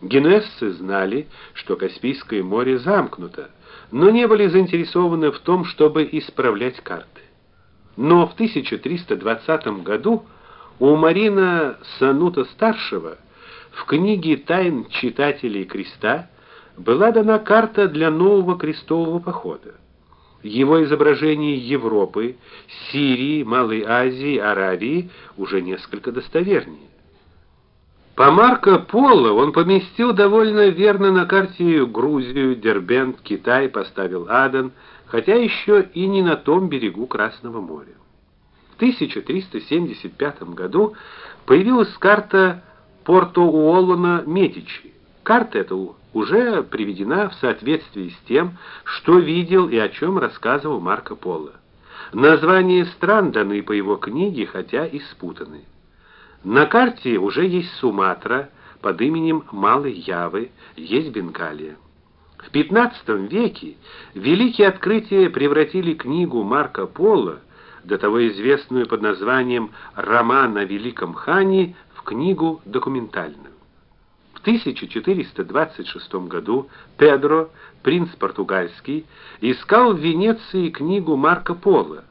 Генуэзцы знали, что Каспийское море замкнуто, но не были заинтересованы в том, чтобы исправлять карты. Но в 1320 году у Марина Санута-старшего в книге Тайн читателей креста была дана карта для нового крестового похода. Его изображение Европы, Сирии, Малой Азии, Аравии уже несколько достовернее. По Марко Поло он поместил довольно верно на карте Грузию, Дербент, Китай, поставил Аден, хотя еще и не на том берегу Красного моря. В 1375 году появилась карта Порто-Уоллона Медичи. Карта эта уже приведена в соответствии с тем, что видел и о чем рассказывал Марко Поло. Названия стран даны по его книге, хотя и спутаны. На карте уже есть Суматра под именем Малой Явы, есть Бенгалия. В XV веке великие открытия превратили книгу Марко Поло, до того известную под названием Роман о великом хане, в книгу документальную. В 1426 году Педро, принц португальский, искал в Венеции книгу Марко Поло.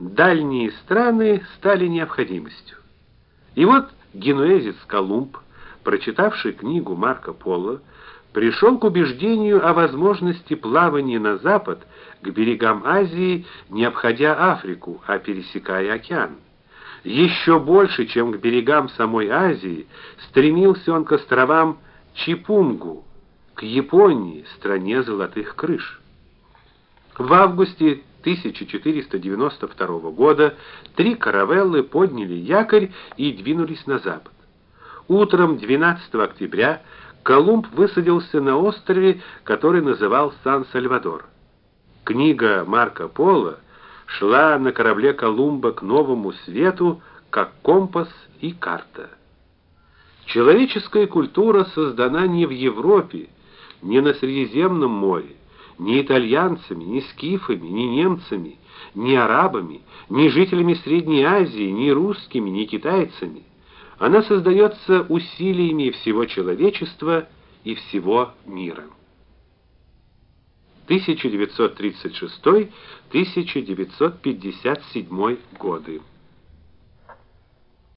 Дальние страны стали необходимостью. И вот генуэзец Колумб, прочитавший книгу Марко Поло, пришел к убеждению о возможности плавания на запад к берегам Азии, не обходя Африку, а пересекая океан. Еще больше, чем к берегам самой Азии, стремился он к островам Чипунгу, к Японии, стране золотых крыш. В августе 1492 года три каравеллы подняли якорь и двинулись на запад. Утром 12 октября Колумб высадился на острове, который называл Сан-Сальвадор. Книга Марко Поло шла на корабле Колумба к новому свету, как компас и карта. Человеческая культура создана не в Европе, не на Средиземном море, ни итальянцами, ни скифами, ни немцами, ни арабами, ни жителями Средней Азии, ни русскими, ни китайцами. Она создается усилиями всего человечества и всего мира. 1936-1957 годы.